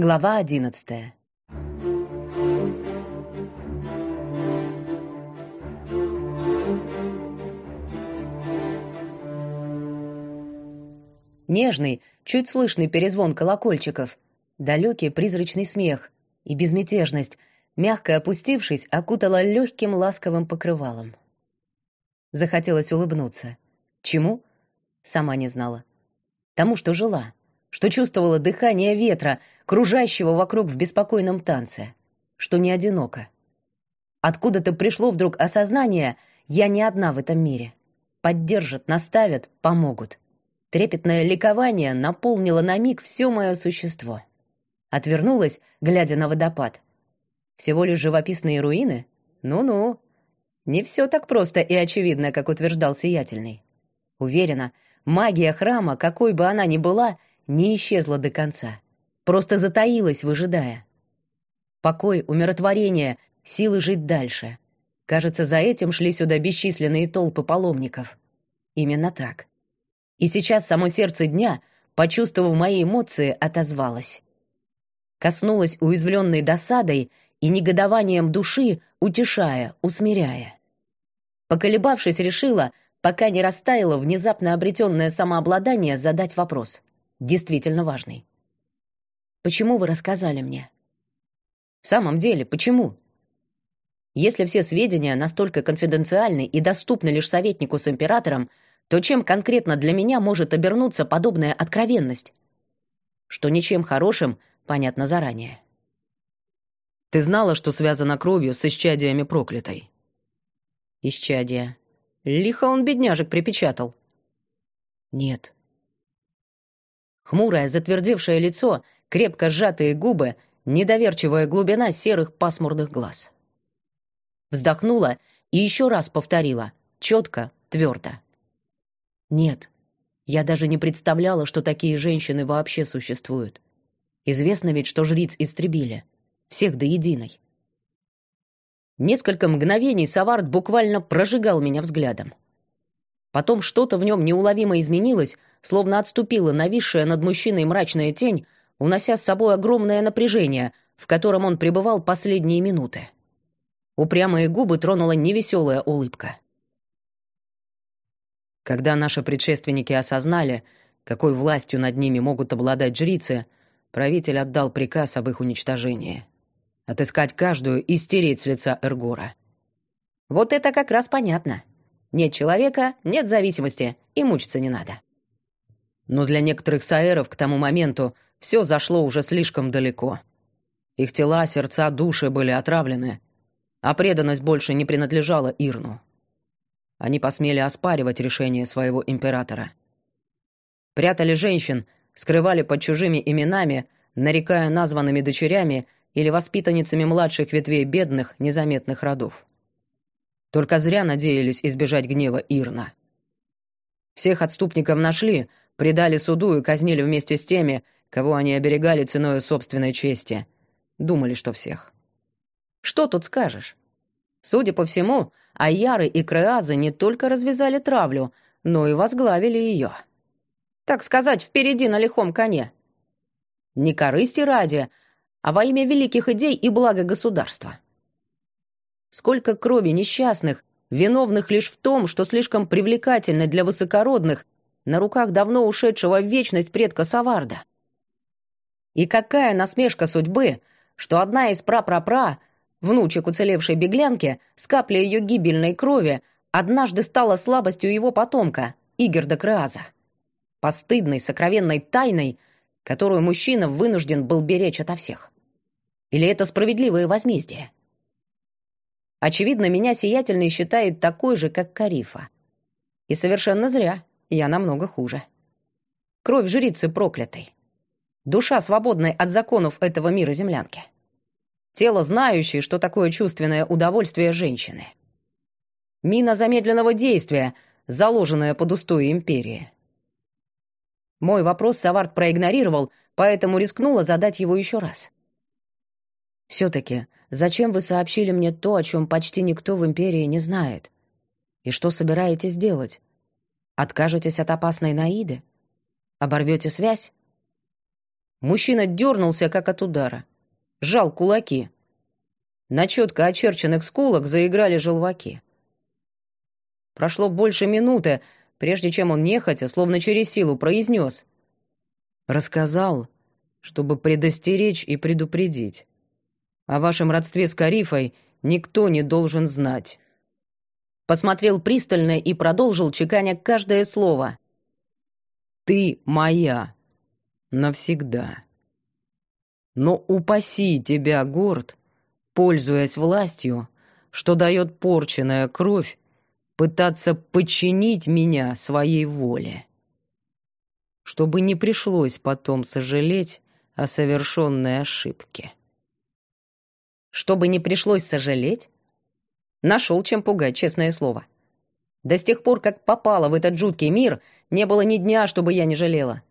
Глава одиннадцатая. Нежный, чуть слышный перезвон колокольчиков, далекий призрачный смех и безмятежность, мягко опустившись, окутала легким ласковым покрывалом. Захотелось улыбнуться. Чему? Сама не знала. Тому, что жила что чувствовала дыхание ветра, кружащего вокруг в беспокойном танце, что не одиноко. Откуда-то пришло вдруг осознание, я не одна в этом мире. Поддержат, наставят, помогут. Трепетное ликование наполнило на миг все мое существо. Отвернулась, глядя на водопад. Всего лишь живописные руины? Ну-ну. Не все так просто и очевидно, как утверждал Сиятельный. Уверена, магия храма, какой бы она ни была, не исчезла до конца, просто затаилась, выжидая. Покой, умиротворение, силы жить дальше. Кажется, за этим шли сюда бесчисленные толпы паломников. Именно так. И сейчас само сердце дня, почувствовав мои эмоции, отозвалось. Коснулась уязвленной досадой и негодованием души, утешая, усмиряя. Поколебавшись, решила, пока не растаяло внезапно обретенное самообладание, задать вопрос действительно важный. Почему вы рассказали мне? В самом деле, почему? Если все сведения настолько конфиденциальны и доступны лишь советнику с императором, то чем конкретно для меня может обернуться подобная откровенность? Что ничем хорошим, понятно заранее. Ты знала, что связано кровью с исчадиями проклятой? Исчадия. Лихо он бедняжек припечатал. Нет. Хмурое, затвердевшее лицо, крепко сжатые губы, недоверчивая глубина серых пасмурных глаз. Вздохнула и еще раз повторила, четко, твердо. «Нет, я даже не представляла, что такие женщины вообще существуют. Известно ведь, что жриц истребили. Всех до единой». Несколько мгновений Савард буквально прожигал меня взглядом. Потом что-то в нем неуловимо изменилось, словно отступила нависшая над мужчиной мрачная тень, унося с собой огромное напряжение, в котором он пребывал последние минуты. Упрямые губы тронула невеселая улыбка. Когда наши предшественники осознали, какой властью над ними могут обладать жрицы, правитель отдал приказ об их уничтожении. Отыскать каждую и стереть с лица Эргора. Вот это как раз понятно. Нет человека, нет зависимости, и мучиться не надо. Но для некоторых саэров к тому моменту все зашло уже слишком далеко. Их тела, сердца, души были отравлены, а преданность больше не принадлежала Ирну. Они посмели оспаривать решение своего императора. Прятали женщин, скрывали под чужими именами, нарекая названными дочерями или воспитанницами младших ветвей бедных, незаметных родов. Только зря надеялись избежать гнева Ирна. Всех отступников нашли, предали суду и казнили вместе с теми, кого они оберегали ценой собственной чести. Думали, что всех. Что тут скажешь? Судя по всему, Айяры и Креазы не только развязали травлю, но и возглавили ее. Так сказать, впереди на лихом коне. Не корысти ради, а во имя великих идей и блага государства. Сколько крови несчастных, виновных лишь в том, что слишком привлекательны для высокородных, на руках давно ушедшего в вечность предка Саварда. И какая насмешка судьбы, что одна из пра-пра-пра, внучек уцелевшей беглянки, с каплей ее гибельной крови, однажды стала слабостью его потомка, Игерда Креаза. Постыдной, сокровенной тайной, которую мужчина вынужден был беречь ото всех. Или это справедливое возмездие? Очевидно, меня сиятельный считает такой же, как Карифа. И совершенно зря, я намного хуже. Кровь жрицы проклятой. Душа, свободная от законов этого мира землянки. Тело, знающее, что такое чувственное удовольствие женщины. Мина замедленного действия, заложенная под устои империи. Мой вопрос Савард проигнорировал, поэтому рискнула задать его еще раз. Все-таки, зачем вы сообщили мне то, о чем почти никто в Империи не знает? И что собираетесь делать? Откажетесь от опасной Наиды? Оборвете связь? Мужчина дернулся, как от удара. Жал кулаки. На четко очерченных скулах заиграли желваки. Прошло больше минуты, прежде чем он нехотя, словно через силу, произнес. «Рассказал, чтобы предостеречь и предупредить. О вашем родстве с Карифой никто не должен знать». Посмотрел пристально и продолжил, чеканя каждое слово. «Ты моя. Навсегда. Но упаси тебя, Горд, пользуясь властью, что дает порченная кровь, пытаться подчинить меня своей воле. Чтобы не пришлось потом сожалеть о совершенной ошибке. Чтобы не пришлось сожалеть? Нашел чем пугать, честное слово. До с тех пор, как попала в этот жуткий мир, не было ни дня, чтобы я не жалела.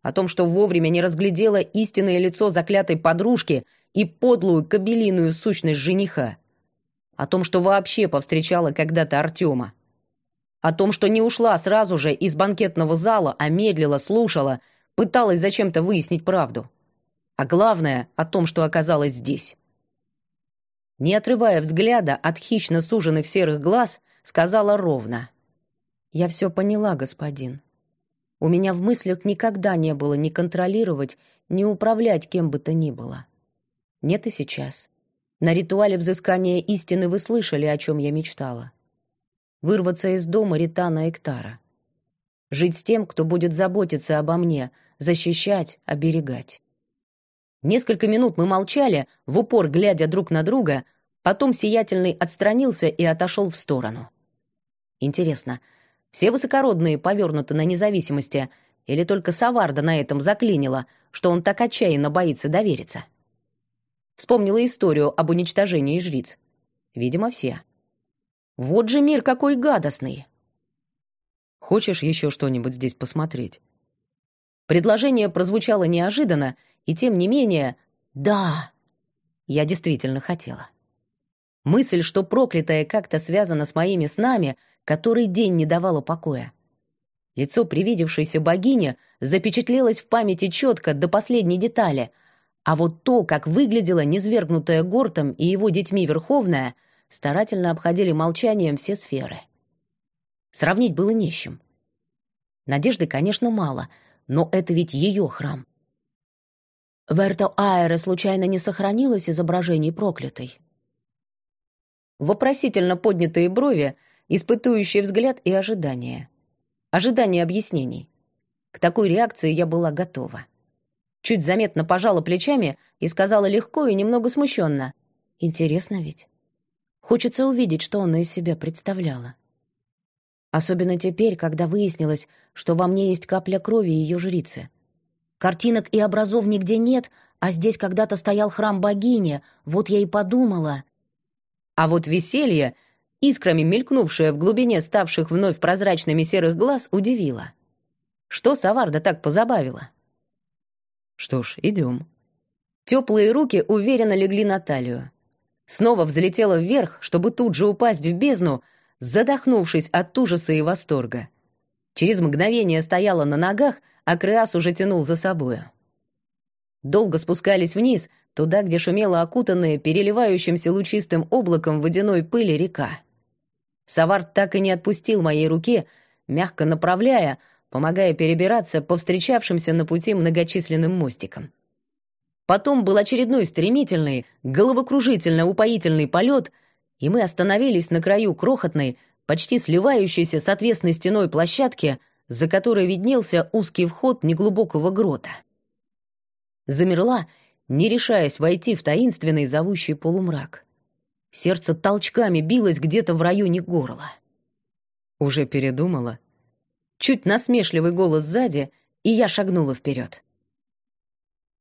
О том, что вовремя не разглядела истинное лицо заклятой подружки и подлую кабелиную сущность жениха. О том, что вообще повстречала когда-то Артема. О том, что не ушла сразу же из банкетного зала, а медлила, слушала, пыталась зачем-то выяснить правду. А главное, о том, что оказалась здесь. Не отрывая взгляда от хищно суженных серых глаз, сказала ровно. «Я все поняла, господин. У меня в мыслях никогда не было ни контролировать, ни управлять кем бы то ни было. Нет и сейчас. На ритуале взыскания истины вы слышали, о чем я мечтала. Вырваться из дома Ритана Эктара. Жить с тем, кто будет заботиться обо мне, защищать, оберегать. Несколько минут мы молчали, в упор глядя друг на друга, потом Сиятельный отстранился и отошел в сторону. Интересно, все высокородные повернуты на независимости, или только Саварда на этом заклинила, что он так отчаянно боится довериться? Вспомнила историю об уничтожении жриц. Видимо, все. Вот же мир какой гадостный! Хочешь еще что-нибудь здесь посмотреть? Предложение прозвучало неожиданно, и тем не менее, да, я действительно хотела. Мысль, что проклятая как-то связана с моими снами, который день не давала покоя. Лицо привидевшейся богини запечатлелось в памяти четко до последней детали, а вот то, как выглядела низвергнутая Гортом и его детьми Верховная, старательно обходили молчанием все сферы. Сравнить было не с чем. Надежды, конечно, мало, но это ведь ее храм. В Эрто Аэре случайно не сохранилось изображений проклятой? Вопросительно поднятые брови, испытующий взгляд и ожидание. Ожидание объяснений. К такой реакции я была готова. Чуть заметно пожала плечами и сказала легко и немного смущенно. «Интересно ведь. Хочется увидеть, что она из себя представляла. Особенно теперь, когда выяснилось, что во мне есть капля крови ее жрицы. Картинок и образов нигде нет, а здесь когда-то стоял храм богини, вот я и подумала. А вот веселье, искрами мелькнувшее в глубине ставших вновь прозрачными серых глаз, удивило. Что Саварда так позабавила? Что ж, идем. Теплые руки уверенно легли на талию. Снова взлетела вверх, чтобы тут же упасть в бездну, задохнувшись от ужаса и восторга. Через мгновение стояла на ногах, а Креас уже тянул за собою. Долго спускались вниз, туда, где шумела окутанная переливающимся лучистым облаком водяной пыли река. Савард так и не отпустил моей руки, мягко направляя, помогая перебираться по встречавшимся на пути многочисленным мостикам. Потом был очередной стремительный, головокружительно упоительный полет, и мы остановились на краю крохотной, почти сливающейся с отвесной стеной площадки, за которой виднелся узкий вход неглубокого грота замерла, не решаясь войти в таинственный зовущий полумрак. Сердце толчками билось где-то в районе горла. Уже передумала. Чуть насмешливый голос сзади, и я шагнула вперед.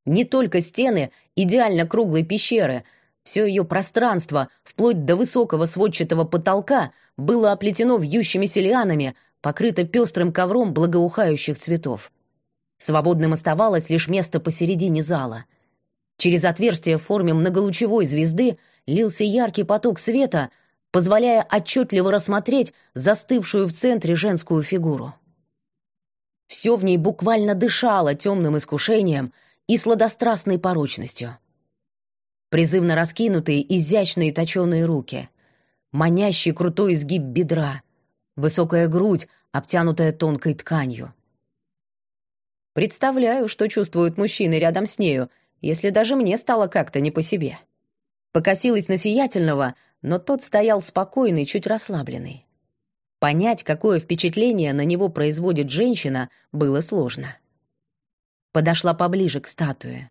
Не только стены идеально круглой пещеры, все ее пространство, вплоть до высокого сводчатого потолка, было оплетено вьющимися лианами, покрыто пестрым ковром благоухающих цветов. Свободным оставалось лишь место посередине зала. Через отверстие в форме многолучевой звезды лился яркий поток света, позволяя отчетливо рассмотреть застывшую в центре женскую фигуру. Все в ней буквально дышало темным искушением, и сладострастной порочностью. Призывно раскинутые, изящные точеные руки, манящий крутой изгиб бедра, высокая грудь, обтянутая тонкой тканью. Представляю, что чувствуют мужчины рядом с нею, если даже мне стало как-то не по себе. Покосилась на сиятельного, но тот стоял спокойный, чуть расслабленный. Понять, какое впечатление на него производит женщина, было сложно. Подошла поближе к статуе.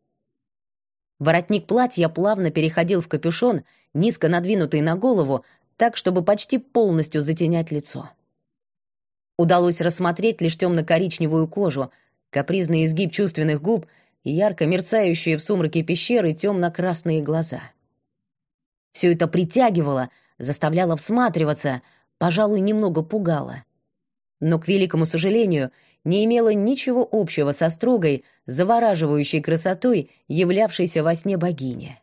Воротник платья плавно переходил в капюшон, низко надвинутый на голову, так, чтобы почти полностью затенять лицо. Удалось рассмотреть лишь темно-коричневую кожу, капризный изгиб чувственных губ и ярко мерцающие в сумраке пещеры темно-красные глаза. Все это притягивало, заставляло всматриваться, пожалуй, немного пугало. Но, к великому сожалению, не имело ничего общего со строгой, завораживающей красотой, являвшейся во сне богини.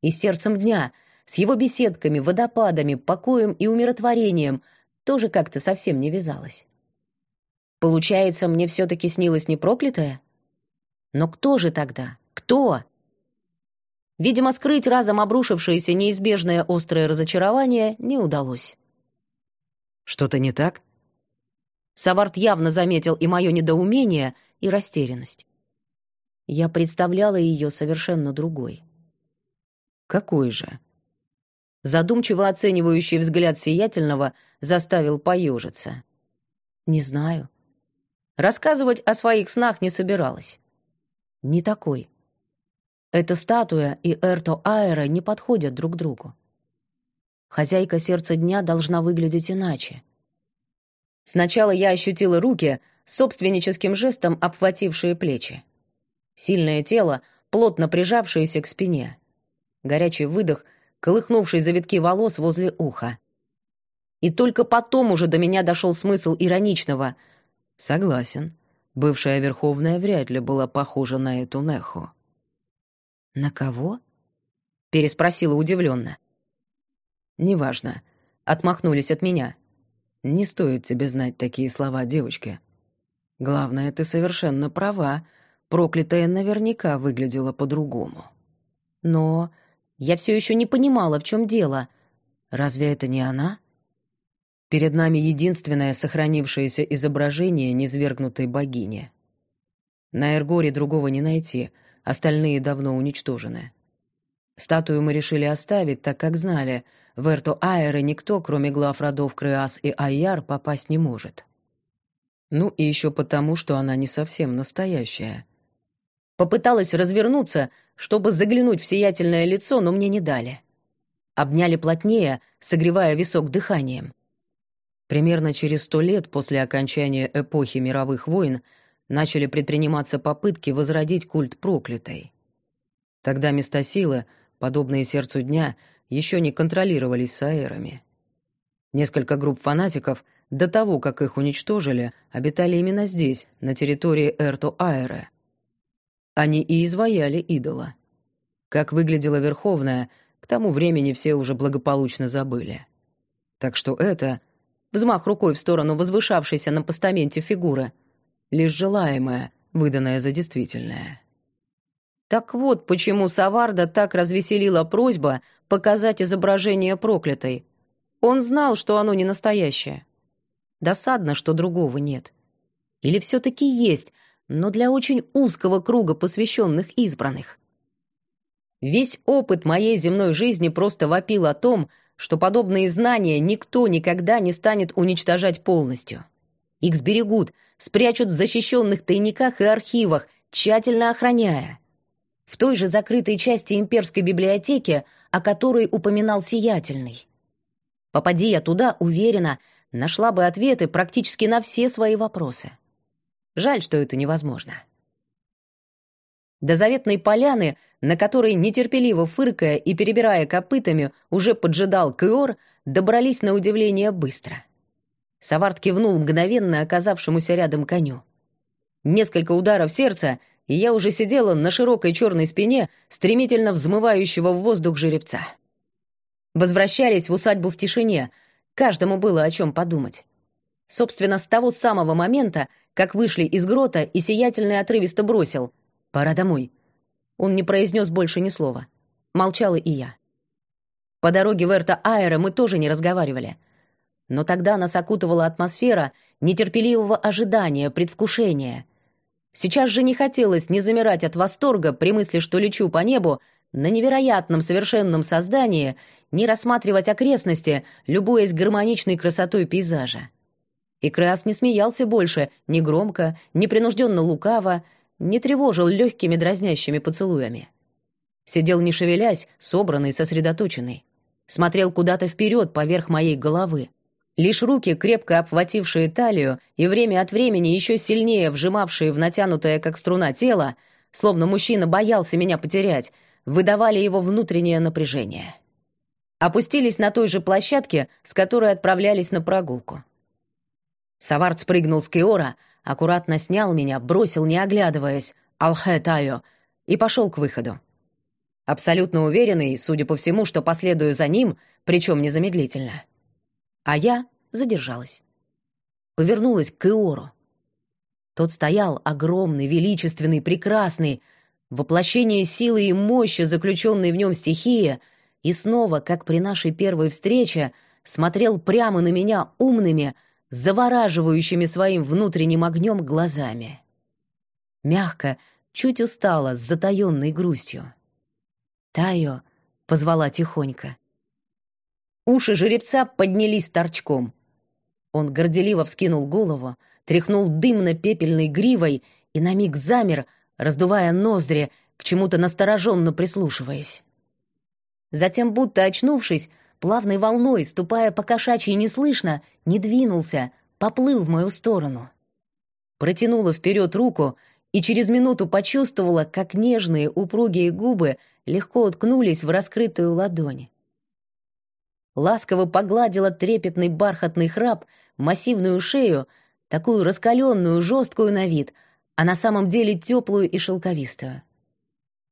И сердцем дня, с его беседками, водопадами, покоем и умиротворением, тоже как-то совсем не вязалось. Получается, мне все-таки снилось не проклятое? Но кто же тогда? Кто? Видимо, скрыть разом обрушившееся неизбежное острое разочарование не удалось. «Что-то не так?» Саварт явно заметил и мое недоумение, и растерянность. Я представляла ее совершенно другой. «Какой же?» Задумчиво оценивающий взгляд сиятельного заставил поежиться. «Не знаю. Рассказывать о своих снах не собиралась. Не такой. Эта статуя и Эрто Аэра не подходят друг другу. Хозяйка сердца дня должна выглядеть иначе. Сначала я ощутила руки, собственническим жестом обхватившие плечи. Сильное тело, плотно прижавшееся к спине. Горячий выдох, колыхнувший завитки волос возле уха. И только потом уже до меня дошел смысл ироничного. «Согласен. Бывшая Верховная вряд ли была похожа на эту Неху». «На кого?» — переспросила удивленно. «Неважно», — отмахнулись от меня. «Не стоит тебе знать такие слова, девочка. Главное, ты совершенно права. Проклятая наверняка выглядела по-другому». «Но я все еще не понимала, в чем дело. Разве это не она?» Перед нами единственное сохранившееся изображение низвергнутой богини. На Эргоре другого не найти, остальные давно уничтожены. Статую мы решили оставить, так как знали, в Эрту Аэре никто, кроме глав родов Креас и Айяр, попасть не может. Ну и еще потому, что она не совсем настоящая. Попыталась развернуться, чтобы заглянуть в сиятельное лицо, но мне не дали. Обняли плотнее, согревая висок дыханием. Примерно через сто лет после окончания эпохи мировых войн начали предприниматься попытки возродить культ проклятой. Тогда места силы, подобные сердцу дня, еще не контролировались саэрами. Несколько групп фанатиков, до того, как их уничтожили, обитали именно здесь, на территории Эрто-Аэре. Они и изваяли идола. Как выглядела Верховная, к тому времени все уже благополучно забыли. Так что это — взмах рукой в сторону возвышавшейся на постаменте фигуры — лишь желаемое, выданное за действительное. Так вот, почему Саварда так развеселила просьба показать изображение проклятой. Он знал, что оно не настоящее. Досадно, что другого нет. Или все-таки есть, но для очень узкого круга посвященных избранных. Весь опыт моей земной жизни просто вопил о том, что подобные знания никто никогда не станет уничтожать полностью. Их сберегут, спрячут в защищенных тайниках и архивах, тщательно охраняя в той же закрытой части имперской библиотеки, о которой упоминал Сиятельный. Попади я туда, уверена, нашла бы ответы практически на все свои вопросы. Жаль, что это невозможно. До заветной поляны, на которой, нетерпеливо фыркая и перебирая копытами, уже поджидал Киор, добрались на удивление быстро. Саварт кивнул мгновенно оказавшемуся рядом коню. Несколько ударов сердца — и я уже сидела на широкой черной спине стремительно взмывающего в воздух жеребца. Возвращались в усадьбу в тишине, каждому было о чем подумать. Собственно, с того самого момента, как вышли из грота и сиятельный отрывисто бросил. «Пора домой». Он не произнес больше ни слова. Молчала и я. По дороге в Эрта-Аэро мы тоже не разговаривали. Но тогда нас окутывала атмосфера нетерпеливого ожидания, предвкушения. Сейчас же не хотелось не замирать от восторга при мысли, что лечу по небу на невероятном совершенном создании, не рассматривать окрестности, любуясь гармоничной красотой пейзажа. И Крас не смеялся больше, ни громко, ни принужденно лукаво, не тревожил легкими дразнящими поцелуями. Сидел не шевелясь, собранный, сосредоточенный. Смотрел куда-то вперед поверх моей головы. Лишь руки, крепко обхватившие талию и время от времени еще сильнее вжимавшие в натянутое, как струна, тело, словно мужчина боялся меня потерять, выдавали его внутреннее напряжение. Опустились на той же площадке, с которой отправлялись на прогулку. Савард спрыгнул с Киора, аккуратно снял меня, бросил, не оглядываясь, «Алхэ Тайо», и пошел к выходу. Абсолютно уверенный, судя по всему, что последую за ним, причем незамедлительно. А я задержалась. Повернулась к Иору. Тот стоял огромный, величественный, прекрасный, воплощение силы и мощи, заключенной в нем стихии, и снова, как при нашей первой встрече, смотрел прямо на меня умными, завораживающими своим внутренним огнем глазами. Мягко, чуть устала, с затаенной грустью. «Тайо!» — позвала тихонько. Уши жеребца поднялись торчком. Он горделиво вскинул голову, тряхнул дымно-пепельной гривой и на миг замер, раздувая ноздри, к чему-то настороженно прислушиваясь. Затем, будто очнувшись, плавной волной, ступая по кошачьи неслышно, не двинулся, поплыл в мою сторону. Протянула вперед руку и через минуту почувствовала, как нежные упругие губы легко уткнулись в раскрытую ладонь ласково погладила трепетный бархатный храп, массивную шею, такую раскаленную, жесткую на вид, а на самом деле теплую и шелковистую.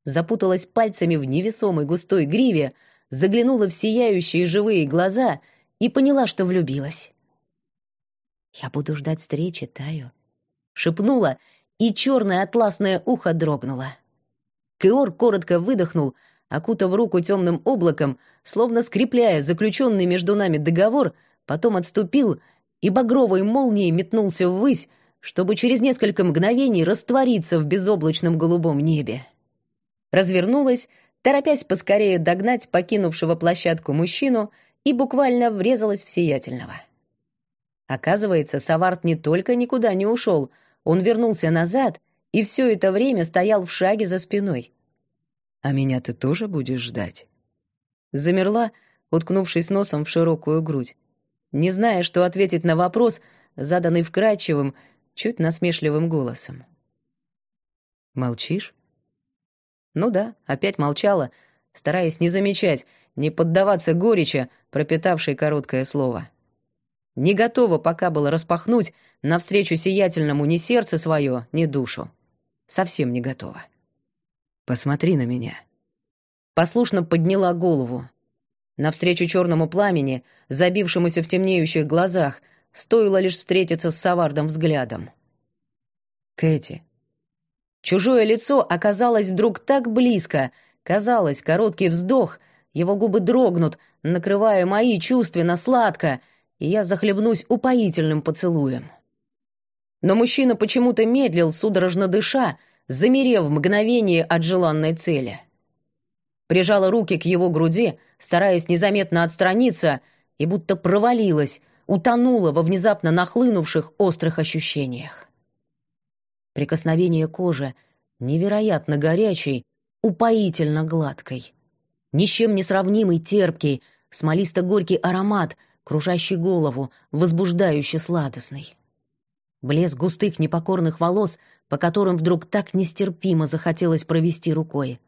Запуталась пальцами в невесомой густой гриве, заглянула в сияющие живые глаза и поняла, что влюбилась. «Я буду ждать встречи, Таю», — шепнула, и черное атласное ухо дрогнуло. Кеор коротко выдохнул — окутав руку темным облаком, словно скрепляя заключенный между нами договор, потом отступил и багровой молнией метнулся ввысь, чтобы через несколько мгновений раствориться в безоблачном голубом небе. Развернулась, торопясь поскорее догнать покинувшего площадку мужчину и буквально врезалась в сиятельного. Оказывается, Саварт не только никуда не ушел, он вернулся назад и все это время стоял в шаге за спиной. «А меня ты тоже будешь ждать?» Замерла, уткнувшись носом в широкую грудь, не зная, что ответить на вопрос, заданный вкрадчивым, чуть насмешливым голосом. «Молчишь?» Ну да, опять молчала, стараясь не замечать, не поддаваться горечи, пропитавшей короткое слово. Не готова пока было распахнуть навстречу сиятельному ни сердце свое, ни душу. Совсем не готова. Посмотри на меня». Послушно подняла голову. Навстречу черному пламени, забившемуся в темнеющих глазах, стоило лишь встретиться с Савардом взглядом. «Кэти». Чужое лицо оказалось вдруг так близко. Казалось, короткий вздох, его губы дрогнут, накрывая мои чувственно сладко, и я захлебнусь упоительным поцелуем. Но мужчина почему-то медлил, судорожно дыша, замерев мгновение от желанной цели. Прижала руки к его груди, стараясь незаметно отстраниться, и будто провалилась, утонула во внезапно нахлынувших острых ощущениях. Прикосновение кожи невероятно горячей, упоительно гладкой. Ни с чем не сравнимый терпкий, смолисто-горький аромат, кружащий голову, возбуждающий сладостный. Блеск густых непокорных волос по которым вдруг так нестерпимо захотелось провести рукой.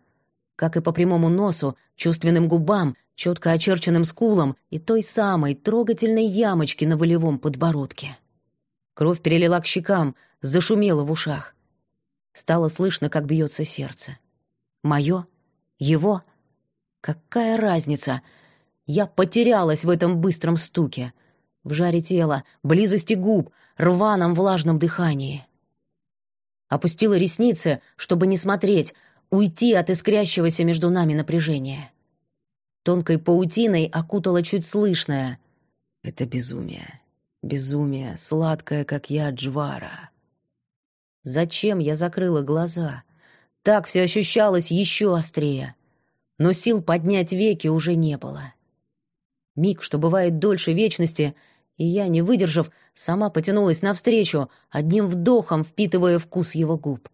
Как и по прямому носу, чувственным губам, четко очерченным скулам и той самой трогательной ямочке на волевом подбородке. Кровь перелила к щекам, зашумела в ушах. Стало слышно, как бьется сердце. Мое? Его? Какая разница? Я потерялась в этом быстром стуке. В жаре тела, близости губ, рваном влажном дыхании. опустила ресницы, чтобы не смотреть, уйти от искрящегося между нами напряжения. Тонкой паутиной окутала чуть слышное. Это безумие. Безумие, сладкое, как я, Джвара. Зачем я закрыла глаза? Так все ощущалось еще острее. Но сил поднять веки уже не было. Миг, что бывает дольше вечности, и я, не выдержав, сама потянулась навстречу, одним вдохом впитывая вкус его губ.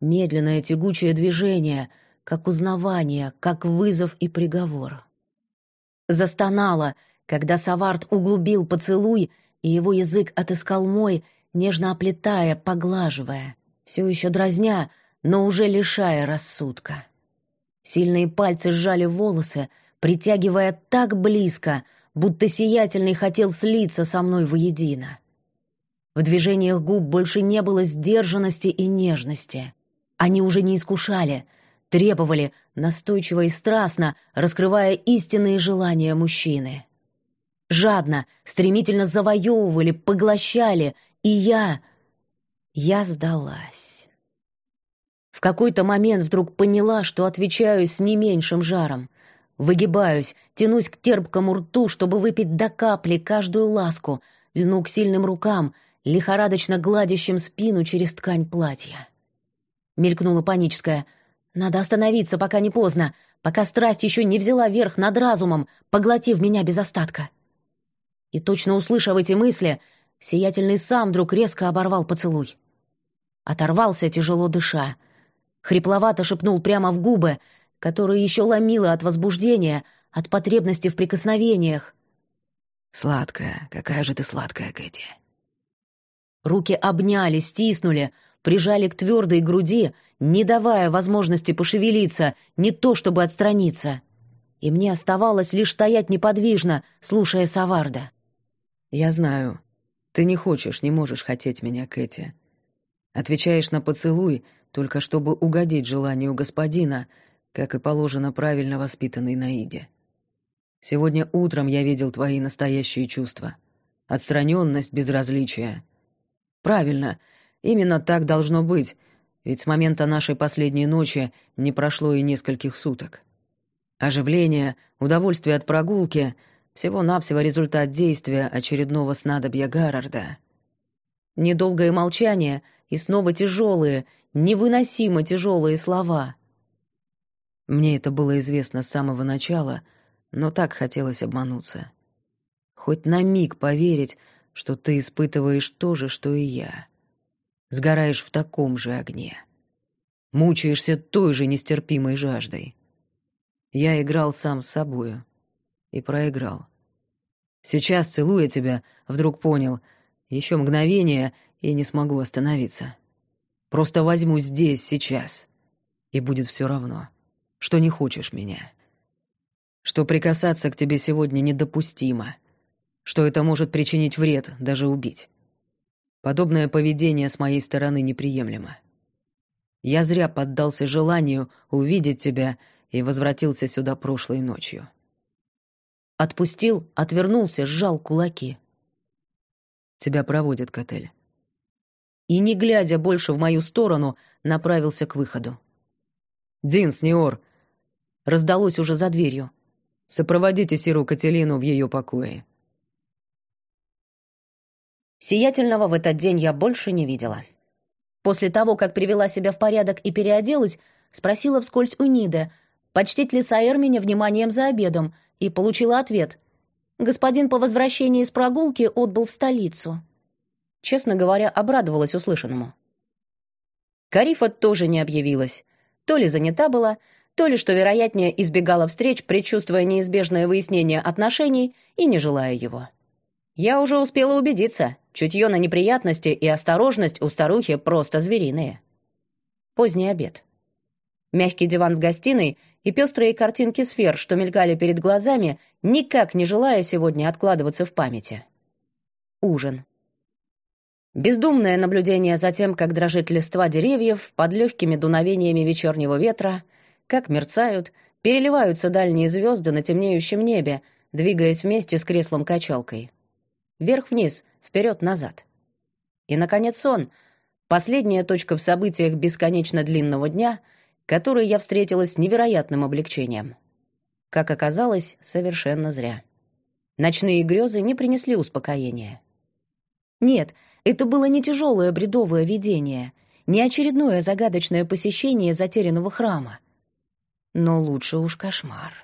Медленное тягучее движение, как узнавание, как вызов и приговор. Застонала, когда Саварт углубил поцелуй, и его язык отыскал мой, нежно оплетая, поглаживая, все еще дразня, но уже лишая рассудка. Сильные пальцы сжали волосы, притягивая так близко, будто сиятельный хотел слиться со мной воедино. В движениях губ больше не было сдержанности и нежности. Они уже не искушали, требовали, настойчиво и страстно, раскрывая истинные желания мужчины. Жадно, стремительно завоевывали, поглощали, и я... Я сдалась. В какой-то момент вдруг поняла, что отвечаю с не меньшим жаром. Выгибаюсь, тянусь к терпкому рту, чтобы выпить до капли каждую ласку, льну к сильным рукам, лихорадочно гладящим спину через ткань платья. Мелькнула паническая. «Надо остановиться, пока не поздно, пока страсть еще не взяла верх над разумом, поглотив меня без остатка». И точно услышав эти мысли, сиятельный сам вдруг резко оборвал поцелуй. Оторвался, тяжело дыша. Хрипловато шепнул прямо в губы, которые еще ломило от возбуждения, от потребности в прикосновениях. «Сладкая, какая же ты сладкая, Кэти!» Руки обняли, стиснули, прижали к твердой груди, не давая возможности пошевелиться, не то чтобы отстраниться. И мне оставалось лишь стоять неподвижно, слушая Саварда. «Я знаю. Ты не хочешь, не можешь хотеть меня, Кэти. Отвечаешь на поцелуй, только чтобы угодить желанию господина, как и положено правильно воспитанной Наиде. Сегодня утром я видел твои настоящие чувства. Отстраненность, безразличие. Правильно, Именно так должно быть, ведь с момента нашей последней ночи не прошло и нескольких суток. Оживление, удовольствие от прогулки — всего-навсего результат действия очередного снадобья Гаррарда. Недолгое молчание и снова тяжелые, невыносимо тяжелые слова. Мне это было известно с самого начала, но так хотелось обмануться. Хоть на миг поверить, что ты испытываешь то же, что и я сгораешь в таком же огне. Мучаешься той же нестерпимой жаждой. Я играл сам с собою и проиграл. Сейчас, целуя тебя, вдруг понял, еще мгновение и не смогу остановиться. Просто возьму здесь, сейчас, и будет все равно, что не хочешь меня. Что прикасаться к тебе сегодня недопустимо, что это может причинить вред, даже убить. Подобное поведение с моей стороны неприемлемо. Я зря поддался желанию увидеть тебя и возвратился сюда прошлой ночью. Отпустил, отвернулся, сжал кулаки. Тебя проводят к отелю. И, не глядя больше в мою сторону, направился к выходу. «Дин, Сниор!» Раздалось уже за дверью. «Сопроводите Сиру Кателину в ее покое». Сиятельного в этот день я больше не видела. После того, как привела себя в порядок и переоделась, спросила вскользь у Ниды, почтит ли Саэр меня вниманием за обедом, и получила ответ. Господин по возвращении из прогулки отбыл в столицу. Честно говоря, обрадовалась услышанному. Карифа тоже не объявилась. То ли занята была, то ли, что вероятнее, избегала встреч, предчувствуя неизбежное выяснение отношений и не желая его. Я уже успела убедиться, чутье на неприятности и осторожность у старухи просто звериные. Поздний обед. Мягкий диван в гостиной и пестрые картинки сфер, что мелькали перед глазами, никак не желая сегодня откладываться в памяти. Ужин. Бездумное наблюдение за тем, как дрожит листва деревьев под легкими дуновениями вечернего ветра, как мерцают, переливаются дальние звезды на темнеющем небе, двигаясь вместе с креслом-качалкой. Вверх-вниз, вперед-назад. И, наконец, сон. Последняя точка в событиях бесконечно длинного дня, которой я встретила с невероятным облегчением. Как оказалось, совершенно зря. Ночные грезы не принесли успокоения. Нет, это было не тяжелое бредовое видение, не очередное загадочное посещение затерянного храма. Но лучше уж кошмар.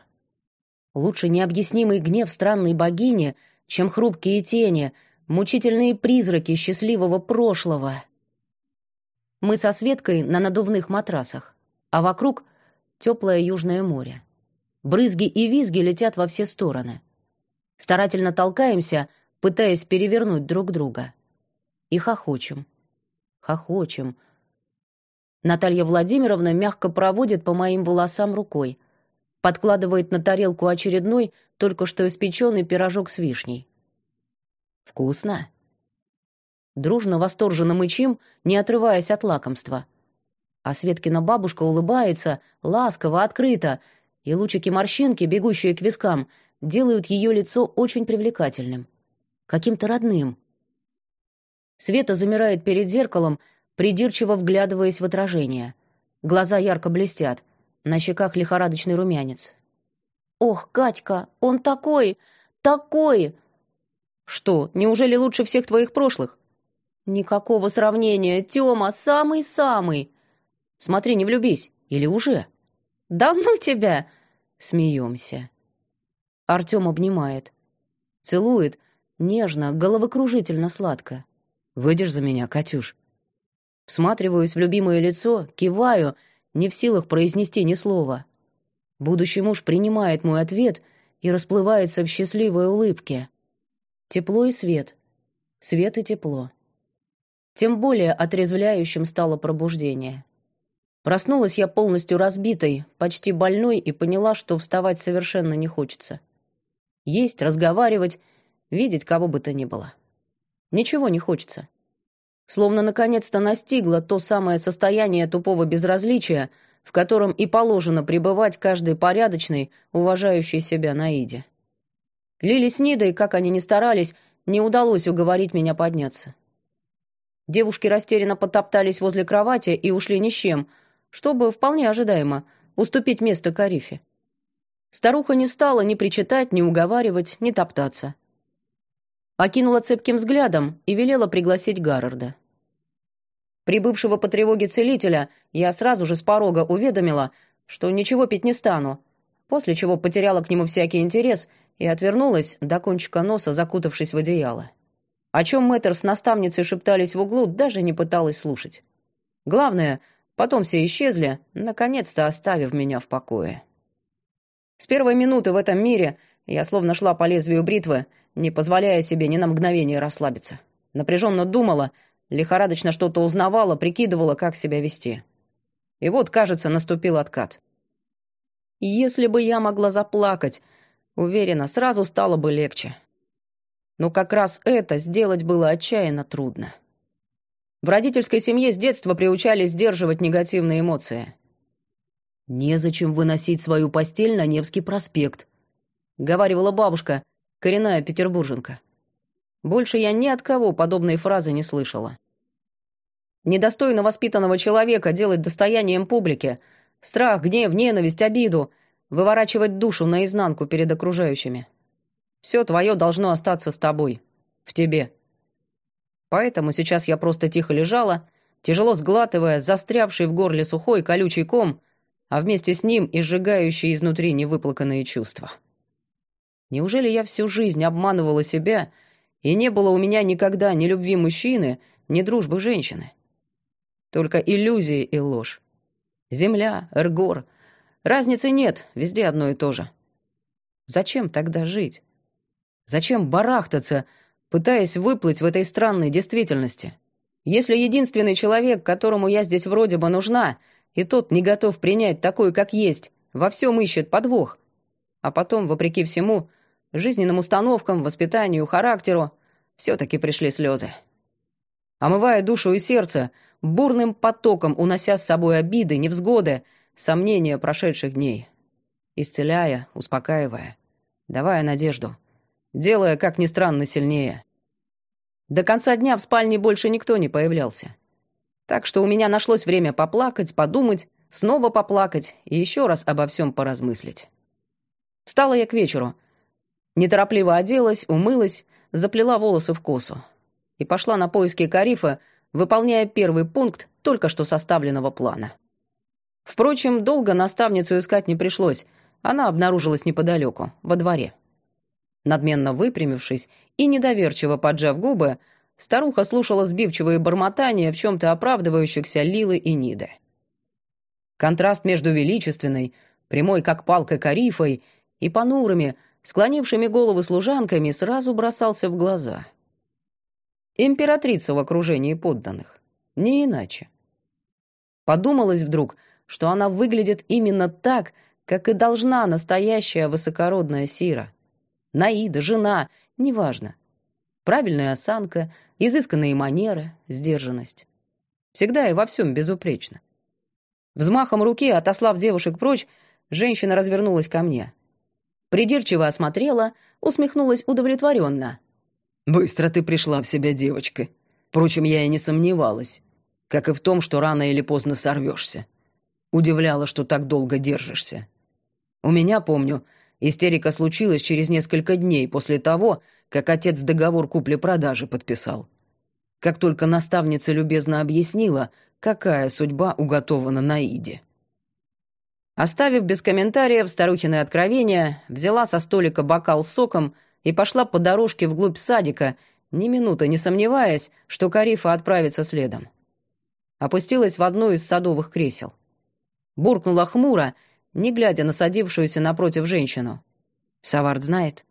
Лучше необъяснимый гнев странной богини, чем хрупкие тени, мучительные призраки счастливого прошлого. Мы со Светкой на надувных матрасах, а вокруг — теплое южное море. Брызги и визги летят во все стороны. Старательно толкаемся, пытаясь перевернуть друг друга. И хохочем. Хохочем. Наталья Владимировна мягко проводит по моим волосам рукой, подкладывает на тарелку очередной, только что испеченный пирожок с вишней. «Вкусно?» Дружно восторженно мычим, не отрываясь от лакомства. А Светкина бабушка улыбается, ласково, открыто, и лучики морщинки, бегущие к вискам, делают ее лицо очень привлекательным каким-то родным. Света замирает перед зеркалом, придирчиво вглядываясь в отражение. Глаза ярко блестят, на щеках лихорадочный румянец. «Ох, Катька, он такой, такой!» «Что, неужели лучше всех твоих прошлых?» «Никакого сравнения, Тёма, самый-самый!» «Смотри, не влюбись, или уже?» «Да ну тебя!» Смеемся. Артём обнимает. Целует, Нежно, головокружительно сладко. «Выйдешь за меня, Катюш?» Всматриваюсь в любимое лицо, киваю, не в силах произнести ни слова. Будущий муж принимает мой ответ и расплывается в счастливой улыбке. Тепло и свет. Свет и тепло. Тем более отрезвляющим стало пробуждение. Проснулась я полностью разбитой, почти больной и поняла, что вставать совершенно не хочется. Есть, разговаривать — видеть кого бы то ни было. Ничего не хочется. Словно наконец-то настигло то самое состояние тупого безразличия, в котором и положено пребывать каждый порядочный, уважающий себя Наиде. Лили с Нидой, как они ни старались, не удалось уговорить меня подняться. Девушки растерянно потоптались возле кровати и ушли ни с чем, чтобы, вполне ожидаемо, уступить место Карифе. Старуха не стала ни причитать, ни уговаривать, ни топтаться окинула цепким взглядом и велела пригласить Гаррарда. Прибывшего по тревоге целителя я сразу же с порога уведомила, что ничего пить не стану, после чего потеряла к нему всякий интерес и отвернулась до кончика носа, закутавшись в одеяло. О чем мэтр с наставницей шептались в углу, даже не пыталась слушать. Главное, потом все исчезли, наконец-то оставив меня в покое. С первой минуты в этом мире я словно шла по лезвию бритвы, не позволяя себе ни на мгновение расслабиться. Напряженно думала, лихорадочно что-то узнавала, прикидывала, как себя вести. И вот, кажется, наступил откат. Если бы я могла заплакать, уверена, сразу стало бы легче. Но как раз это сделать было отчаянно трудно. В родительской семье с детства приучали сдерживать негативные эмоции. «Незачем выносить свою постель на Невский проспект», — говаривала бабушка, коренная петербурженка. Больше я ни от кого подобной фразы не слышала. Недостойно воспитанного человека делать достоянием публики, страх, гнев, ненависть, обиду, выворачивать душу наизнанку перед окружающими. Все твое должно остаться с тобой, в тебе. Поэтому сейчас я просто тихо лежала, тяжело сглатывая застрявший в горле сухой колючий ком, а вместе с ним и сжигающие изнутри невыплаканные чувства. Неужели я всю жизнь обманывала себя, и не было у меня никогда ни любви мужчины, ни дружбы женщины? Только иллюзии и ложь. Земля, Эргор. Разницы нет, везде одно и то же. Зачем тогда жить? Зачем барахтаться, пытаясь выплыть в этой странной действительности? Если единственный человек, которому я здесь вроде бы нужна, и тот не готов принять такой, как есть, во всем ищет подвох, а потом, вопреки всему, жизненным установкам, воспитанию, характеру, все-таки пришли слезы. Омывая душу и сердце, бурным потоком унося с собой обиды, невзгоды, сомнения прошедших дней. Исцеляя, успокаивая, давая надежду, делая, как ни странно, сильнее. До конца дня в спальне больше никто не появлялся. Так что у меня нашлось время поплакать, подумать, снова поплакать и еще раз обо всем поразмыслить. Встала я к вечеру. Неторопливо оделась, умылась, заплела волосы в косу. И пошла на поиски Карифа, выполняя первый пункт только что составленного плана. Впрочем, долго наставницу искать не пришлось. Она обнаружилась неподалеку, во дворе. Надменно выпрямившись и недоверчиво поджав губы, старуха слушала сбивчивые бормотания в чем-то оправдывающихся Лилы и Ниды. Контраст между величественной, прямой как палка Карифой, и понурыми, склонившими головы служанками, сразу бросался в глаза. Императрица в окружении подданных. Не иначе. Подумалось вдруг, что она выглядит именно так, как и должна настоящая высокородная Сира. Наида, жена, неважно. Правильная осанка, изысканные манеры, сдержанность. Всегда и во всем безупречно. Взмахом руки, отослав девушек прочь, женщина развернулась ко мне. Придирчиво осмотрела, усмехнулась удовлетворенно. «Быстро ты пришла в себя, девочка. Впрочем, я и не сомневалась. Как и в том, что рано или поздно сорвешься. Удивляла, что так долго держишься. У меня, помню, истерика случилась через несколько дней после того, как отец договор купли-продажи подписал. Как только наставница любезно объяснила, какая судьба уготована Наиде. Оставив без комментариев старухины откровения, взяла со столика бокал с соком и пошла по дорожке вглубь садика, ни минуты не сомневаясь, что Карифа отправится следом. Опустилась в одно из садовых кресел. Буркнула хмуро, не глядя на садившуюся напротив женщину. «Савард знает?»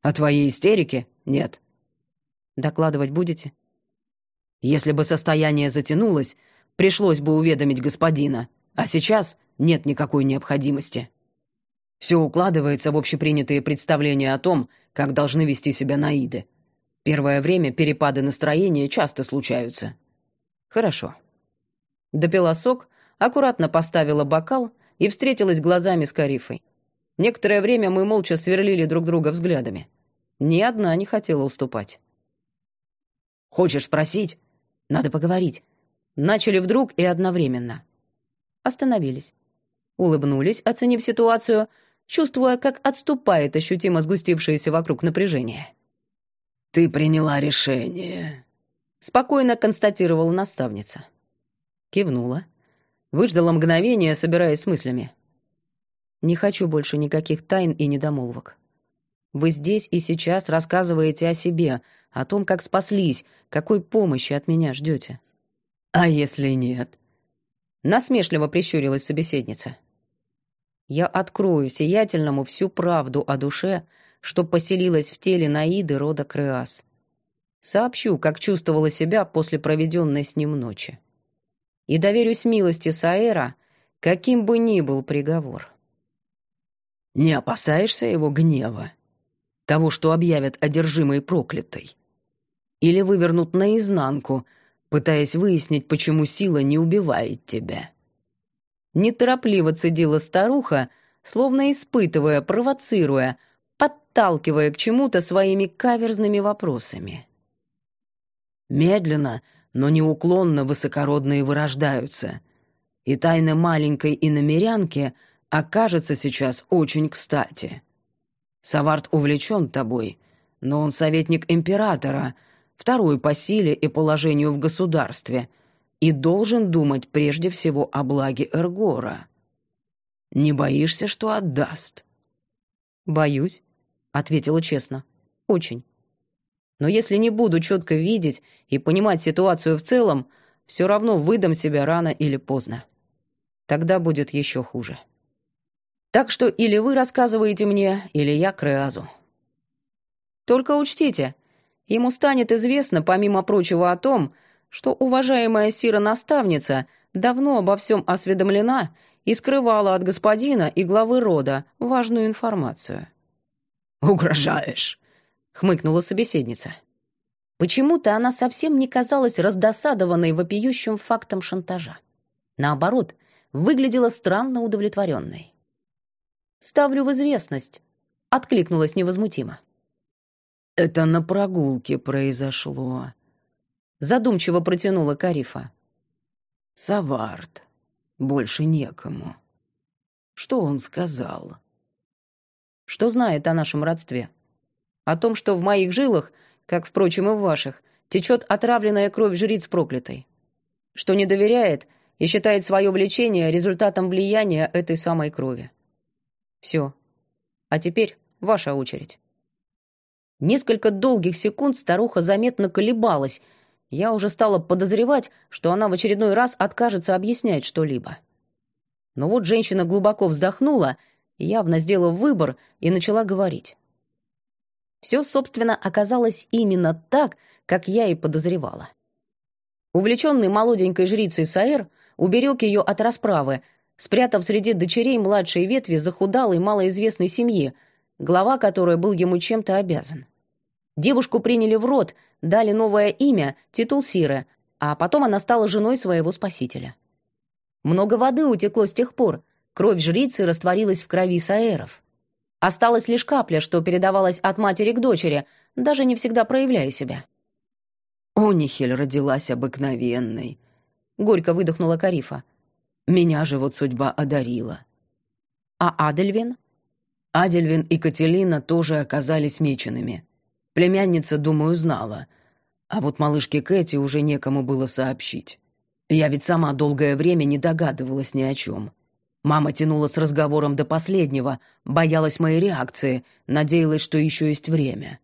«О твоей истерике? Нет». «Докладывать будете?» «Если бы состояние затянулось, пришлось бы уведомить господина, а сейчас нет никакой необходимости. Все укладывается в общепринятые представления о том, как должны вести себя наиды. Первое время перепады настроения часто случаются. Хорошо. Допила сок, аккуратно поставила бокал и встретилась глазами с Карифой. Некоторое время мы молча сверлили друг друга взглядами. Ни одна не хотела уступать. «Хочешь спросить? Надо поговорить». Начали вдруг и одновременно. Остановились улыбнулись, оценив ситуацию, чувствуя, как отступает ощутимо сгустившееся вокруг напряжение. «Ты приняла решение», — спокойно констатировала наставница. Кивнула. Выждала мгновение, собираясь с мыслями. «Не хочу больше никаких тайн и недомолвок. Вы здесь и сейчас рассказываете о себе, о том, как спаслись, какой помощи от меня ждете. «А если нет?» Насмешливо прищурилась собеседница я открою сиятельному всю правду о душе, что поселилась в теле Наиды рода Креас. Сообщу, как чувствовала себя после проведенной с ним ночи. И доверюсь милости Саэра, каким бы ни был приговор. Не опасаешься его гнева? Того, что объявят одержимой проклятой? Или вывернут наизнанку, пытаясь выяснить, почему сила не убивает тебя?» Неторопливо цедила старуха, словно испытывая, провоцируя, подталкивая к чему-то своими каверзными вопросами. Медленно, но неуклонно высокородные вырождаются. И тайна маленькой иномерянки окажется сейчас очень кстати. Саварт увлечен тобой, но он советник императора, второй по силе и положению в государстве — и должен думать прежде всего о благе Эргора. Не боишься, что отдаст?» «Боюсь», — ответила честно. «Очень. Но если не буду четко видеть и понимать ситуацию в целом, все равно выдам себя рано или поздно. Тогда будет еще хуже. Так что или вы рассказываете мне, или я Креазу. Только учтите, ему станет известно, помимо прочего, о том, что уважаемая Сира-наставница давно обо всем осведомлена и скрывала от господина и главы рода важную информацию. «Угрожаешь», — хмыкнула собеседница. Почему-то она совсем не казалась раздосадованной вопиющим фактом шантажа. Наоборот, выглядела странно удовлетворенной. «Ставлю в известность», — откликнулась невозмутимо. «Это на прогулке произошло», задумчиво протянула Карифа. Савард. Больше некому. Что он сказал? Что знает о нашем родстве? О том, что в моих жилах, как, впрочем, и в ваших, течет отравленная кровь жриц проклятой. Что не доверяет и считает свое влечение результатом влияния этой самой крови. Все. А теперь ваша очередь. Несколько долгих секунд старуха заметно колебалась. Я уже стала подозревать, что она в очередной раз откажется объяснять что-либо. Но вот женщина глубоко вздохнула, явно сделав выбор, и начала говорить. Все, собственно, оказалось именно так, как я и подозревала. Увлеченный молоденькой жрицей Саэр уберег ее от расправы, спрятав среди дочерей младшей ветви захудалой малоизвестной семьи, глава которой был ему чем-то обязан. Девушку приняли в род, дали новое имя — титул Сиры, а потом она стала женой своего спасителя. Много воды утекло с тех пор, кровь жрицы растворилась в крови саэров. Осталась лишь капля, что передавалась от матери к дочери, даже не всегда проявляя себя. «Онихель родилась обыкновенной», — горько выдохнула Карифа. «Меня же вот судьба одарила». «А Адельвин?» Адельвин и Кателина тоже оказались меченными. Племянница, думаю, знала. А вот малышке Кэти уже некому было сообщить. Я ведь сама долгое время не догадывалась ни о чем. Мама тянула с разговором до последнего, боялась моей реакции, надеялась, что еще есть время.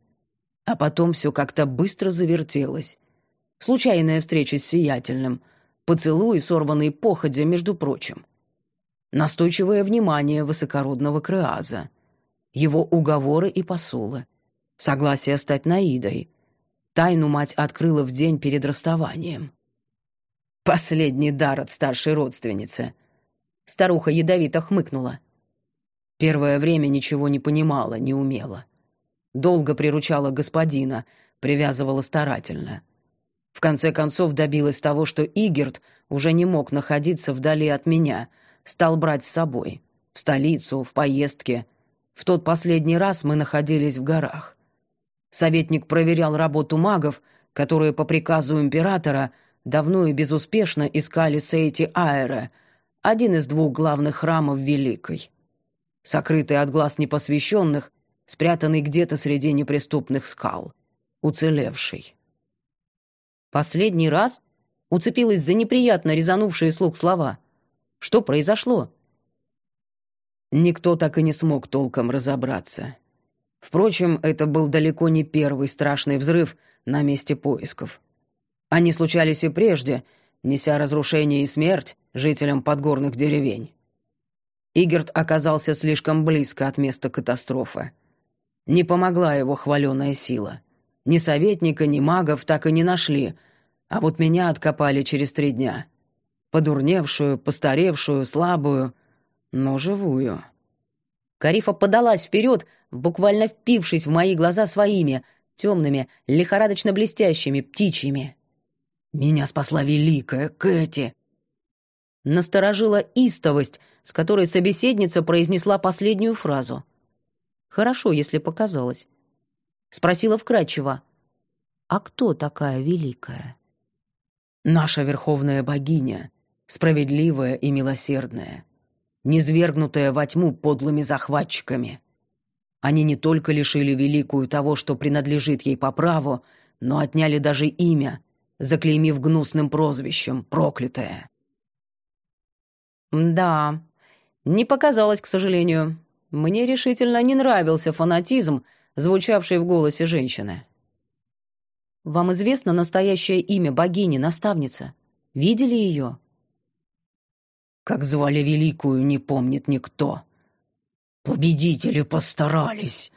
А потом все как-то быстро завертелось. Случайная встреча с Сиятельным, поцелуй, сорванный походя, между прочим. Настойчивое внимание высокородного Креаза — его уговоры и посулы, согласие стать Наидой. Тайну мать открыла в день перед расставанием. Последний дар от старшей родственницы. Старуха ядовито хмыкнула. Первое время ничего не понимала, не умела. Долго приручала господина, привязывала старательно. В конце концов добилась того, что Игерт уже не мог находиться вдали от меня, стал брать с собой. В столицу, в поездки, в тот последний раз мы находились в горах. Советник проверял работу магов, которые по приказу императора давно и безуспешно искали Сейти Аэре, один из двух главных храмов Великой. Сокрытый от глаз непосвященных, спрятанный где-то среди неприступных скал. Уцелевший. Последний раз уцепилась за неприятно резанувшие слух слова. Что произошло? Никто так и не смог толком разобраться. Впрочем, это был далеко не первый страшный взрыв на месте поисков. Они случались и прежде, неся разрушение и смерть жителям подгорных деревень. Игерт оказался слишком близко от места катастрофы. Не помогла его хваленая сила. Ни советника, ни магов так и не нашли, а вот меня откопали через три дня. Подурневшую, постаревшую, слабую, но живую. Карифа подалась вперед, буквально впившись в мои глаза своими, темными, лихорадочно блестящими, птичьими. «Меня спасла великая Кэти!» Насторожила истовость, с которой собеседница произнесла последнюю фразу. «Хорошо, если показалось». Спросила вкратчиво. «А кто такая великая?» «Наша верховная богиня, справедливая и милосердная низвергнутая во тьму подлыми захватчиками. Они не только лишили Великую того, что принадлежит ей по праву, но отняли даже имя, заклеймив гнусным прозвищем «проклятая». «Да, не показалось, к сожалению. Мне решительно не нравился фанатизм, звучавший в голосе женщины. Вам известно настоящее имя богини-наставницы? Видели ее?» Как звали Великую, не помнит никто. Победители постарались.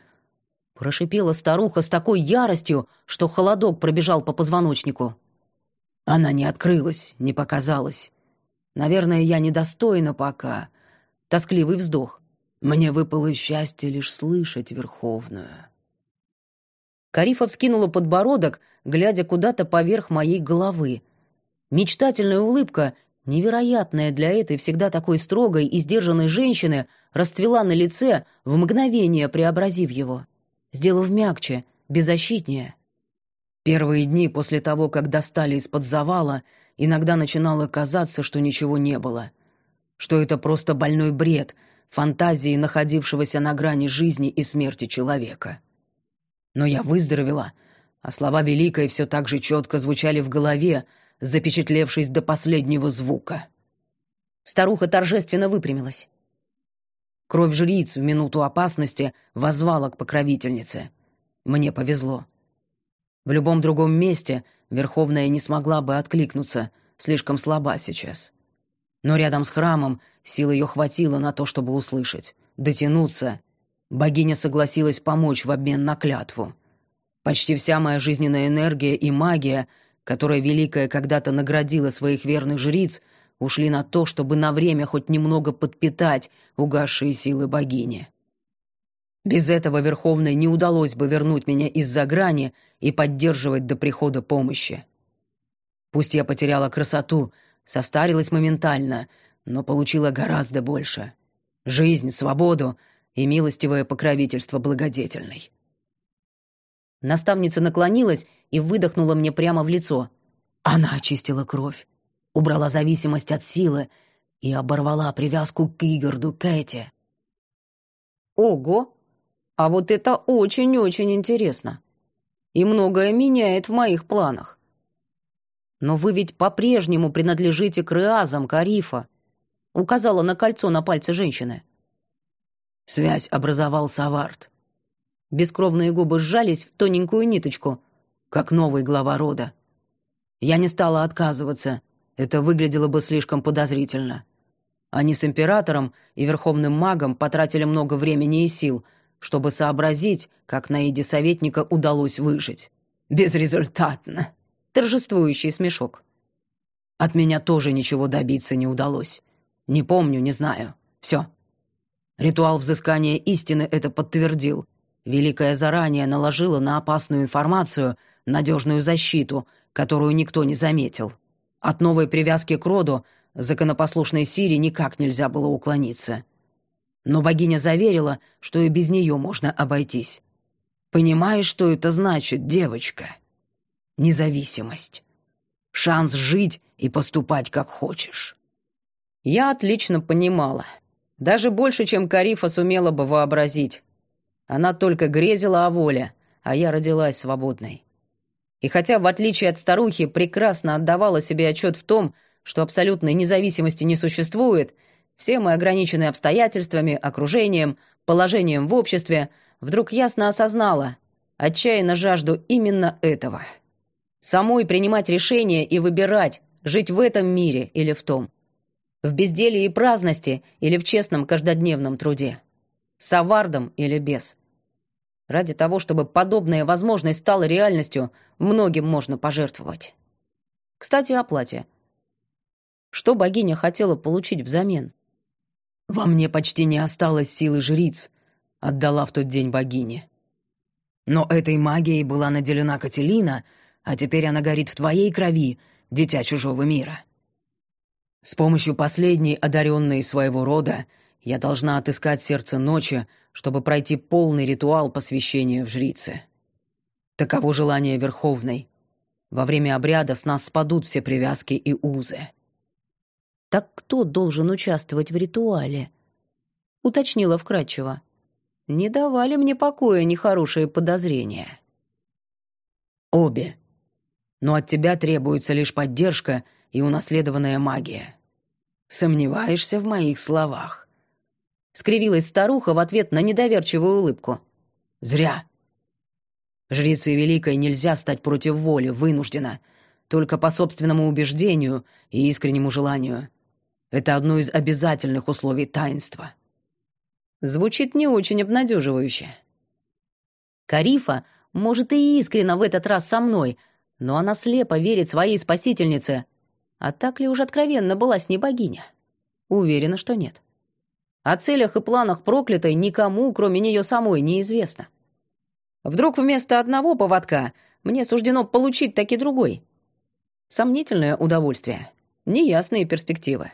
Прошипела старуха с такой яростью, что холодок пробежал по позвоночнику. Она не открылась, не показалась. Наверное, я недостойна пока. Тоскливый вздох. Мне выпало счастье лишь слышать Верховную. Карифа вскинула подбородок, глядя куда-то поверх моей головы. Мечтательная улыбка невероятная для этой всегда такой строгой и сдержанной женщины, расцвела на лице, в мгновение преобразив его, сделав мягче, беззащитнее. Первые дни после того, как достали из-под завала, иногда начинало казаться, что ничего не было. Что это просто больной бред, фантазии находившегося на грани жизни и смерти человека. Но я выздоровела, а слова Великой все так же четко звучали в голове, запечатлевшись до последнего звука. Старуха торжественно выпрямилась. Кровь жриц в минуту опасности возвала к покровительнице. Мне повезло. В любом другом месте Верховная не смогла бы откликнуться, слишком слаба сейчас. Но рядом с храмом сил ее хватило на то, чтобы услышать, дотянуться. Богиня согласилась помочь в обмен на клятву. Почти вся моя жизненная энергия и магия, которая Великая когда-то наградила своих верных жриц, ушли на то, чтобы на время хоть немного подпитать угасшие силы богини. Без этого Верховной не удалось бы вернуть меня из-за грани и поддерживать до прихода помощи. Пусть я потеряла красоту, состарилась моментально, но получила гораздо больше. Жизнь, свободу и милостивое покровительство благодетельной. Наставница наклонилась и выдохнула мне прямо в лицо. Она очистила кровь, убрала зависимость от силы и оборвала привязку к Игорду Кэти. «Ого!» А вот это очень-очень интересно. И многое меняет в моих планах. Но вы ведь по-прежнему принадлежите к Реазам Карифа, указала на кольцо на пальце женщины. Связь образовал Саварт. Бескровные губы сжались в тоненькую ниточку, как новый глава рода. Я не стала отказываться, это выглядело бы слишком подозрительно. Они с императором и верховным магом потратили много времени и сил — чтобы сообразить, как Наиде советника удалось выжить. Безрезультатно. Торжествующий смешок. От меня тоже ничего добиться не удалось. Не помню, не знаю. Все. Ритуал взыскания истины это подтвердил. Великая заранее наложила на опасную информацию надежную защиту, которую никто не заметил. От новой привязки к роду законопослушной Сири никак нельзя было уклониться но богиня заверила, что и без нее можно обойтись. Понимаешь, что это значит, девочка? Независимость. Шанс жить и поступать как хочешь. Я отлично понимала. Даже больше, чем Карифа сумела бы вообразить. Она только грезила о воле, а я родилась свободной. И хотя, в отличие от старухи, прекрасно отдавала себе отчет в том, что абсолютной независимости не существует, все мы ограничены обстоятельствами, окружением, положением в обществе, вдруг ясно осознала, отчаянно жажду именно этого. Самой принимать решения и выбирать, жить в этом мире или в том. В безделии и праздности или в честном каждодневном труде. С авардом или без. Ради того, чтобы подобная возможность стала реальностью, многим можно пожертвовать. Кстати, о плате. Что богиня хотела получить взамен? Во мне почти не осталось силы жриц, отдала в тот день богине. Но этой магией была наделена Кателина, а теперь она горит в твоей крови, дитя чужого мира. С помощью последней одаренной своего рода я должна отыскать сердце ночи, чтобы пройти полный ритуал посвящения в жрице. Таково желание Верховной. Во время обряда с нас спадут все привязки и узы. «Так кто должен участвовать в ритуале?» — уточнила вкратчиво. «Не давали мне покоя нехорошие подозрения». «Обе. Но от тебя требуется лишь поддержка и унаследованная магия. Сомневаешься в моих словах?» Скривилась старуха в ответ на недоверчивую улыбку. «Зря. Жрице Великой нельзя стать против воли, вынуждена, только по собственному убеждению и искреннему желанию. Это одно из обязательных условий таинства. Звучит не очень обнадеживающе. Карифа, может, и искренна в этот раз со мной, но она слепо верит своей спасительнице. А так ли уж откровенно была с ней богиня? Уверена, что нет. О целях и планах проклятой никому, кроме нее самой, неизвестно. Вдруг вместо одного поводка мне суждено получить таки другой. Сомнительное удовольствие, неясные перспективы.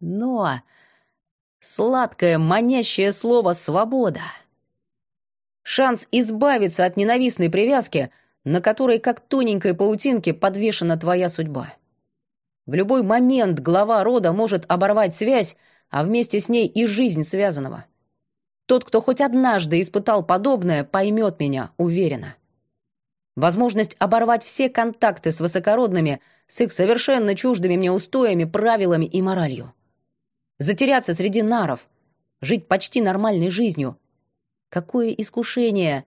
Но сладкое, манящее слово «свобода». Шанс избавиться от ненавистной привязки, на которой, как тоненькой паутинке, подвешена твоя судьба. В любой момент глава рода может оборвать связь, а вместе с ней и жизнь связанного. Тот, кто хоть однажды испытал подобное, поймет меня, уверенно. Возможность оборвать все контакты с высокородными, с их совершенно чуждыми мне устоями, правилами и моралью. Затеряться среди наров, жить почти нормальной жизнью. Какое искушение!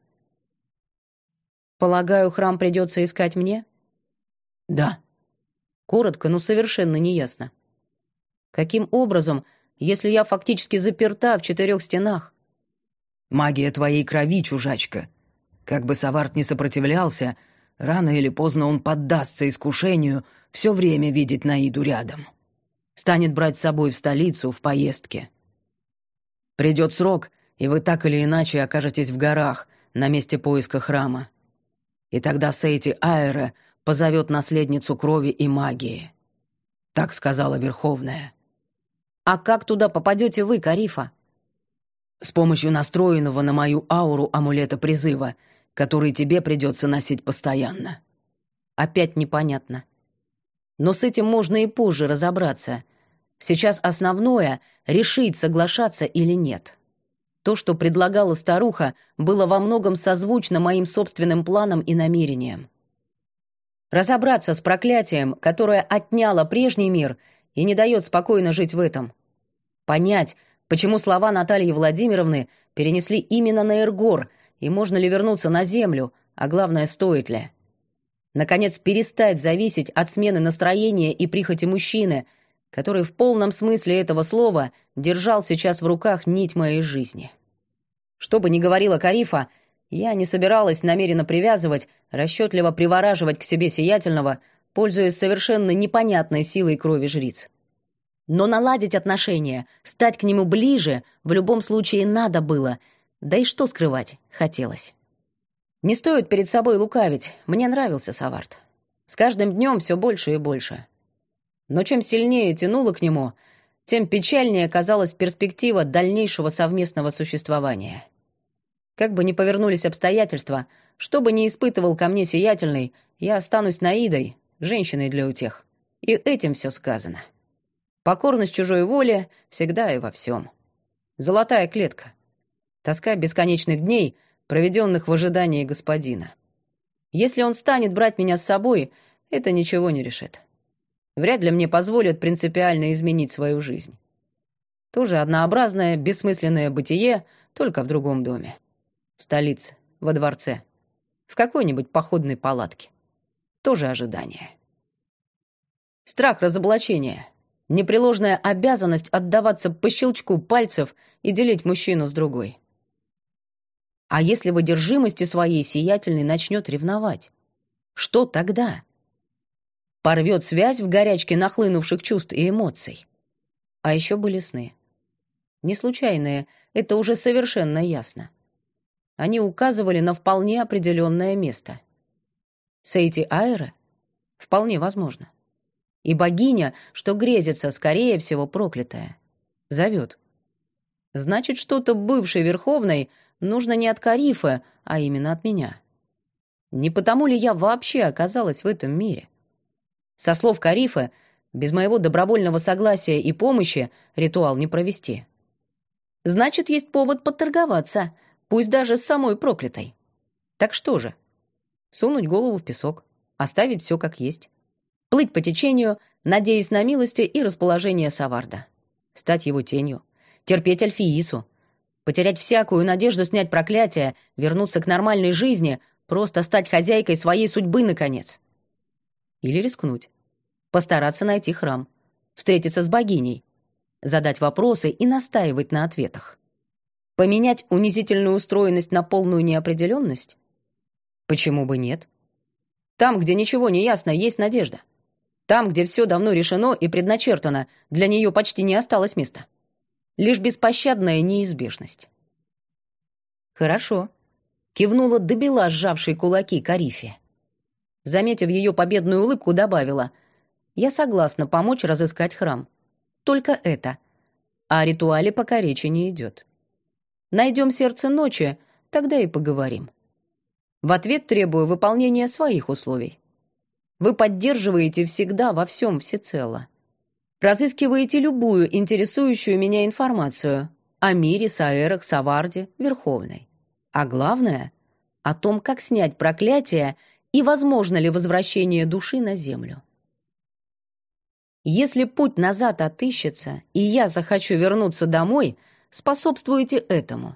Полагаю, храм придется искать мне? Да. Коротко, но совершенно неясно. Каким образом, если я фактически заперта в четырех стенах? Магия твоей крови, чужачка. Как бы Саварт не сопротивлялся, рано или поздно он поддастся искушению все время видеть Наиду рядом. Станет брать с собой в столицу в поездке. Придет срок, и вы так или иначе окажетесь в горах, на месте поиска храма. И тогда Сейти Айра позовет наследницу крови и магии. Так сказала Верховная. «А как туда попадете вы, Карифа?» «С помощью настроенного на мою ауру амулета призыва, который тебе придется носить постоянно». Опять непонятно. Но с этим можно и позже разобраться. Сейчас основное — решить, соглашаться или нет. То, что предлагала старуха, было во многом созвучно моим собственным планам и намерениям. Разобраться с проклятием, которое отняло прежний мир и не дает спокойно жить в этом. Понять, почему слова Натальи Владимировны перенесли именно на Эргор, и можно ли вернуться на Землю, а главное, стоит ли. Наконец, перестать зависеть от смены настроения и прихоти мужчины — который в полном смысле этого слова держал сейчас в руках нить моей жизни. Что бы ни говорила Карифа, я не собиралась намеренно привязывать, расчетливо привораживать к себе сиятельного, пользуясь совершенно непонятной силой крови жриц. Но наладить отношения, стать к нему ближе в любом случае надо было, да и что скрывать, хотелось. Не стоит перед собой лукавить, мне нравился Саварт. С каждым днем все больше и больше. Но чем сильнее тянуло к нему, тем печальнее казалась перспектива дальнейшего совместного существования. Как бы ни повернулись обстоятельства, что бы ни испытывал ко мне сиятельный, я останусь Наидой, женщиной для утех. И этим все сказано. Покорность чужой воле всегда и во всем. Золотая клетка. Тоска бесконечных дней, проведенных в ожидании господина. Если он станет брать меня с собой, это ничего не решит. Вряд ли мне позволят принципиально изменить свою жизнь. Тоже однообразное, бессмысленное бытие, только в другом доме. В столице, во дворце, в какой-нибудь походной палатке. Тоже ожидание. Страх разоблачения. Непреложная обязанность отдаваться по щелчку пальцев и делить мужчину с другой. А если в одержимости своей сиятельный начнет ревновать? Что тогда? порвет связь в горячке нахлынувших чувств и эмоций. А еще были сны. Не случайные, это уже совершенно ясно. Они указывали на вполне определенное место. Сейти Айра? Вполне возможно. И богиня, что грезится, скорее всего, проклятая. Зовет. Значит, что-то бывшей Верховной нужно не от Карифа, а именно от меня. Не потому ли я вообще оказалась в этом мире? Со слов Карифа, без моего добровольного согласия и помощи ритуал не провести. Значит, есть повод подторговаться, пусть даже с самой проклятой. Так что же? Сунуть голову в песок, оставить все как есть. Плыть по течению, надеясь на милости и расположение Саварда. Стать его тенью. Терпеть Альфиису. Потерять всякую надежду снять проклятие, вернуться к нормальной жизни, просто стать хозяйкой своей судьбы, наконец. Или рискнуть. Постараться найти храм. Встретиться с богиней. Задать вопросы и настаивать на ответах. Поменять унизительную устроенность на полную неопределенность? Почему бы нет? Там, где ничего не ясно, есть надежда. Там, где все давно решено и предначертано, для нее почти не осталось места. Лишь беспощадная неизбежность. «Хорошо», — кивнула добила сжавшие кулаки Карифе заметив ее победную улыбку, добавила. «Я согласна помочь разыскать храм. Только это. О ритуале пока речи не идет. Найдем сердце ночи, тогда и поговорим. В ответ требую выполнения своих условий. Вы поддерживаете всегда во всем всецело. Разыскиваете любую интересующую меня информацию о мире, Саэрах, Саварде, Верховной. А главное — о том, как снять проклятие и возможно ли возвращение души на землю. Если путь назад отыщется, и я захочу вернуться домой, способствуйте этому.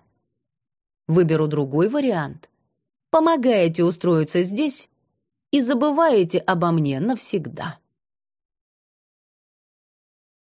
Выберу другой вариант. Помогаете устроиться здесь и забываете обо мне навсегда.